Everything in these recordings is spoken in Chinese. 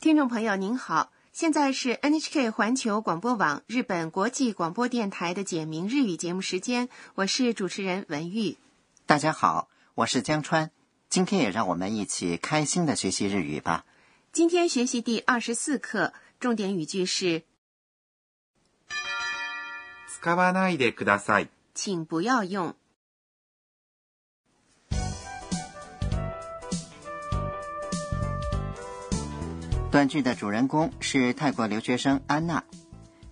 听众朋友您好，现在是 NHK 环球广播网日本国际广播电台的简明日语节目时间，我是主持人文玉。大家好，我是江川。今天也让我们一起开心的学习日语吧。今天学习第二十四课，重点语句是使わないでください。请不要用。 短剧的主人公是泰国留学生安娜。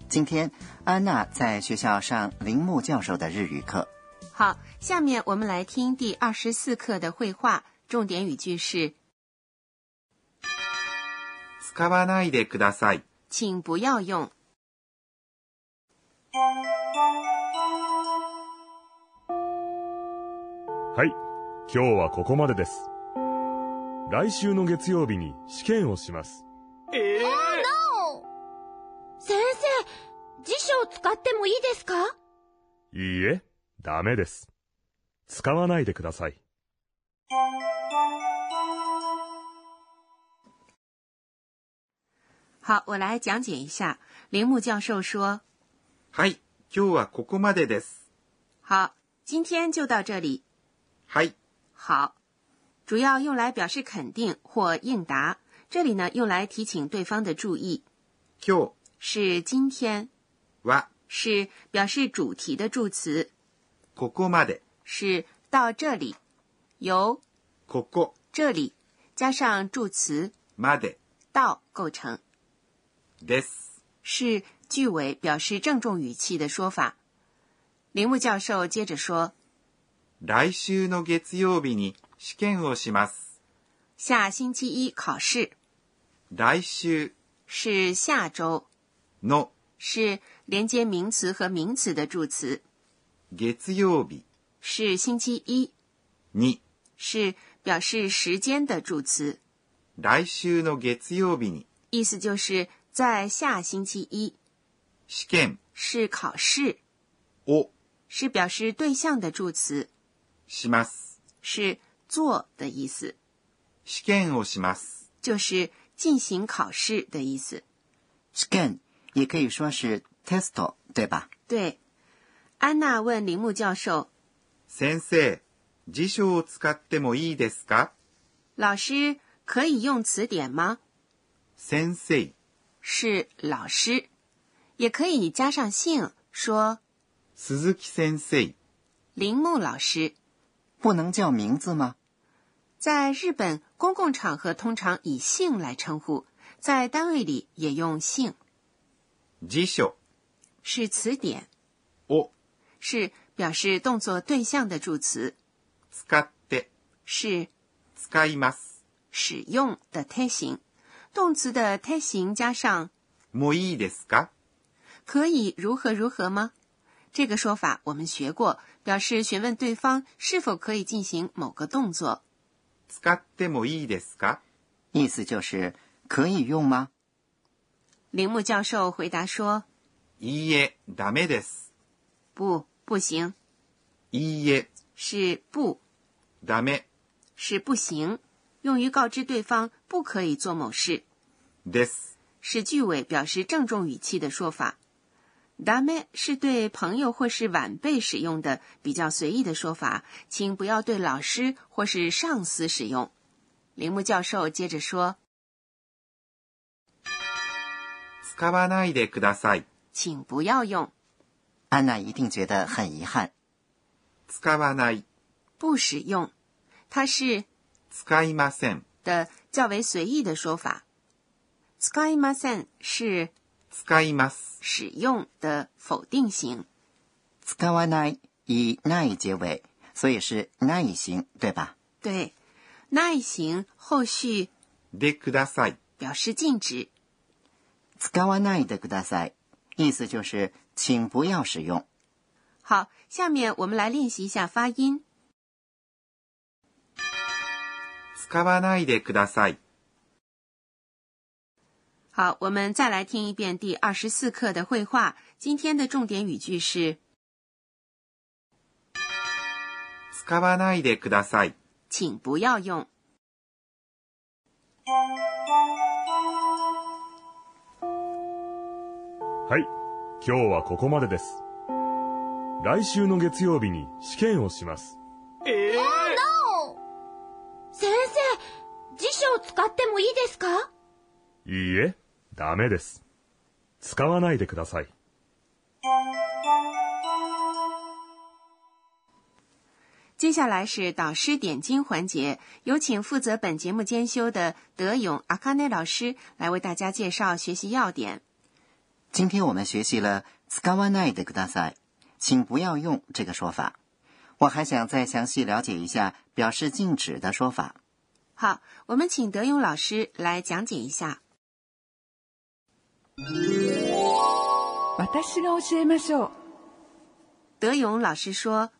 今天，安娜在学校上铃木教授的日语课。好，下面我们来听第二十四课的绘画，重点语句是使わないでください。请不要用。はい、今日はここまでです。来週の月曜日に試験をします。 を使ってもいいですかいいえ、ダメです。使わないでください。好，我来讲解一下。铃木教授说はい、今日はここまでです。：“好，今天就到这里。はい、好，主要用来表示肯定或应答。这里呢，用来提醒对方的注意。今是今天，日 は是表示主题的助词，ここまで。是到这里，由ここ这里加上助词まで到构成，です。是句尾表示郑重语气的说法。铃木教授接着说来週の月曜日に試験をします。：“下星期一考试来週是下周，の 是连接名词和名词的助词，月曜日是星期一，に是表示时间的助词。来週の月曜日に意思就是在下星期一試験是考试，を是表示对象的助词，します。是做的意思，試験をします。就是进行考试的意思。 scan 也可以说是 test，对吧？对，安娜问铃木教授先生、辞書を使ってもいいですか：“老师可以用词典吗先生、？”是老师，也可以加上姓，说鈴木先生、铃木老师。不能叫名字吗？在日本，公共场合通常以姓来称呼，在单位里也用姓。 辞書是词典，を是表示动作对象的助词，使って是使います。使用的推形，动词的推形加上もういいですか可以如何如何吗？这个说法我们学过，表示询问对方是否可以进行某个动作。使ってもいいですか意思就是可以用吗？ 铃木教授回答说いいえ、ダメです。：“不，不行，いいえ、是不，ダメ是不行，用于告知对方不可以做某事。”です。是句尾表示郑重语气的说法。ダメ是对朋友或是晚辈使用的比较随意的说法，请不要对老师或是上司使用。铃木教授接着说 使わないでください。：“请不要用，安娜一定觉得很遗憾。使わない、不使用。”它是使いません。的较为随意的说法。使いません是使います。使用的否定型。使わない以ない结尾，所以是ない形，对吧？对，ない型后续でください。表示禁止。 使わないでください，意思就是请不要使用。好，下面我们来练习一下发音。使わないでください。好，我们再来听一遍第二十四课的绘画。今天的重点语句是使わないでください。请不要用。 はい、今日はここまでです。来週の月曜日に試験をします。先生、辞書を使ってもいいですか？いいえ、ダメです。使わないでください。接下来是导师点睛环节，有请负责本节目监修的德勇阿卡内老师来为大家介绍学习要点。今天我们学习了“使わないでください”，请不要用这个说法。我还想再详细了解一下表示禁止的说法。好，我们请德勇老师来讲解一下。私が教えましょう。德勇老师说，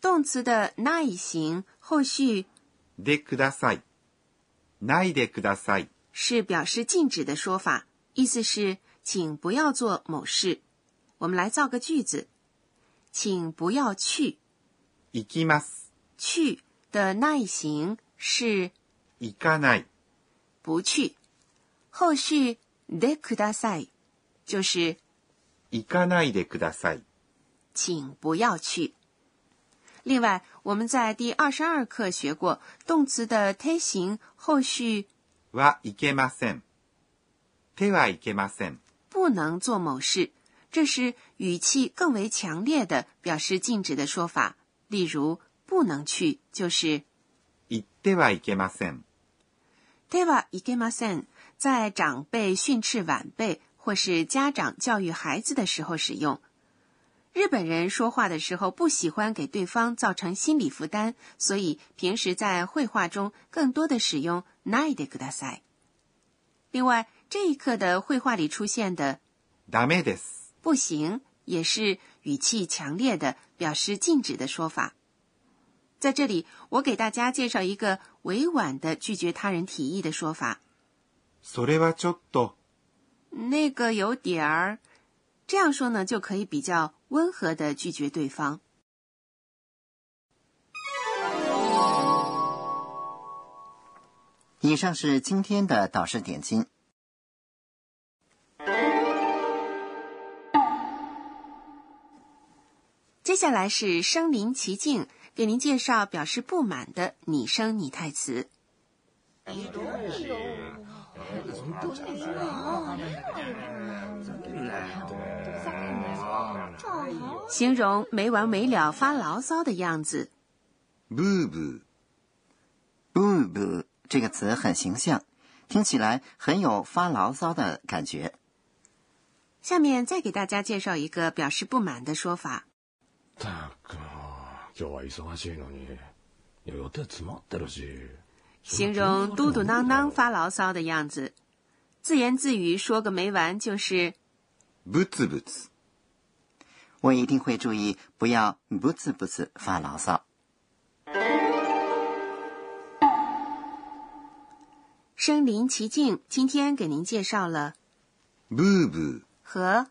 动词的ない形后续でください。ないでください。是表示禁止的说法，意思是 ”请不要做某事。我们来造个句子，请不要去。行きます。去的ない形是行かない。不去，后续でください就是行かないでください。请不要去。另外，我们在第二十二课学过，动词的推形后续はいけません。手はいけません。 不能做某事，这是语气更为强烈的表示禁止的说法。例如，不能去就是行ってはいけません。ではいけません，在长辈训斥晚辈或是家长教育孩子的时候使用。日本人说话的时候不喜欢给对方造成心理负担，所以平时在绘画中更多的使用ないでください。另外， 这一课的绘画里出现的ダメです。不行，也是语气强烈的表示禁止的说法。在这里，我给大家介绍一个委婉的拒绝他人提议的说法。それはちょっと。那个有点儿，这样说呢，就可以比较温和的拒绝对方。以上是今天的导师点睛。 接下来是声临其境给您介绍表示不满的拟声拟态词。形容没完没了发牢骚的样子。不不。不不这个词很形象听起来很有发牢骚的感觉。下面再给大家介绍一个表示不满的说法。ったくもう今日は忙しいのにいや予定詰まってるし形容嘟嘟囔囔发牢骚的样子，自言自语说个没完，就是ブツブツ。我一定会注意，不要不次不次发牢骚。身临其境。今天给您介绍了ブーブー。和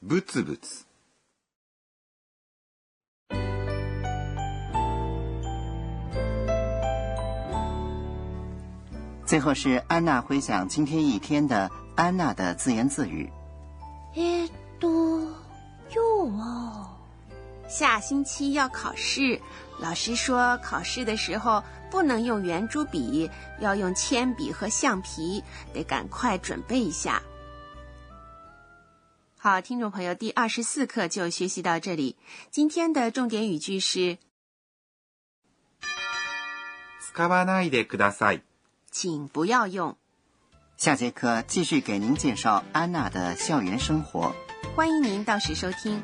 ブツブツ。 最后是安娜回想今天一天的安娜的自言自语。えーっと、今日は、下星期要考试，老师说考试的时候不能用圆珠笔，要用铅笔和橡皮，得赶快准备一下。好，听众朋友，第二十四课就学习到这里。今天的重点语句是，使わないでください。 请不要用。下节课继续给您介绍安娜的校园生活。欢迎您到时收听。